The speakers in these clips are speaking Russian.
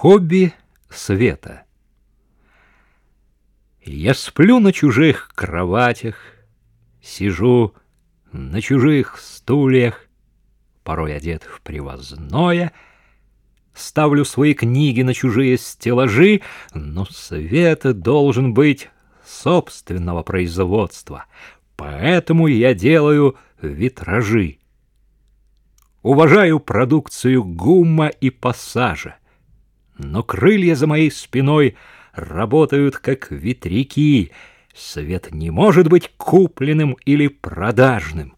Хобби света Я сплю на чужих кроватях, Сижу на чужих стульях, Порой одет в привозное, Ставлю свои книги на чужие стеллажи, Но свет должен быть собственного производства, Поэтому я делаю витражи. Уважаю продукцию гумма и пассажа. Но крылья за моей спиной работают как ветряки. Свет не может быть купленным или продажным.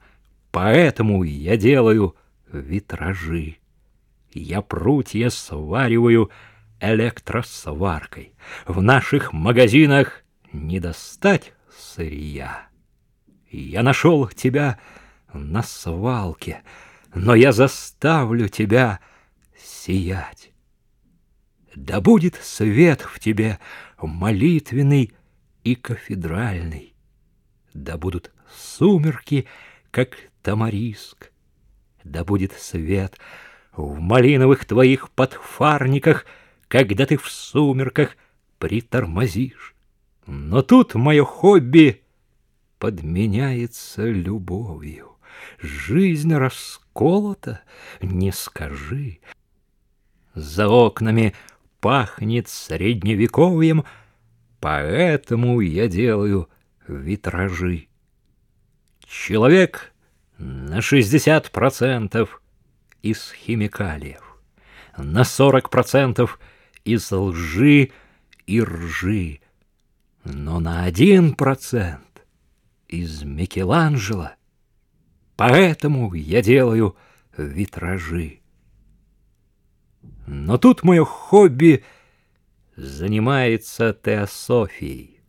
Поэтому я делаю витражи. Я прутья свариваю электросваркой. В наших магазинах не достать сырья. Я нашел тебя на свалке — но я заставлю тебя сиять. Да будет свет в тебе молитвенный и кафедральный, да будут сумерки, как тамариск, да будет свет в малиновых твоих подфарниках, когда ты в сумерках притормозишь. Но тут мое хобби подменяется любовью. Жизнь расколота, не скажи. За окнами пахнет средневековьем, Поэтому я делаю витражи. Человек на шестьдесят процентов из химикалиев, на сорок процентов из лжи и ржи, но на один процент из Микеланджело — Поэтому я делаю витражи. Но тут мое хобби занимается теософией.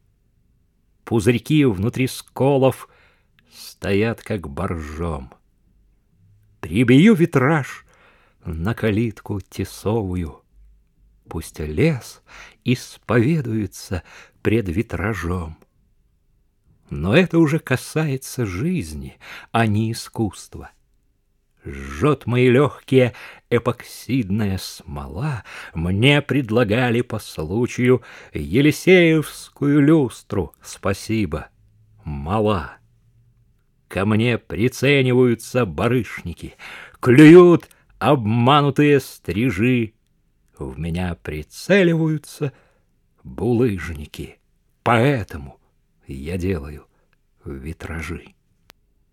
Пузырьки внутри сколов стоят как боржом. Прибью витраж на калитку тесовую. Пусть лес исповедуется пред витражом. Но это уже касается жизни, а не искусства. Жжет мои легкие эпоксидная смола. Мне предлагали по случаю Елисеевскую люстру. Спасибо, мала. Ко мне прицениваются барышники, Клюют обманутые стрижи. В меня прицеливаются булыжники. Поэтому я делаю витражи.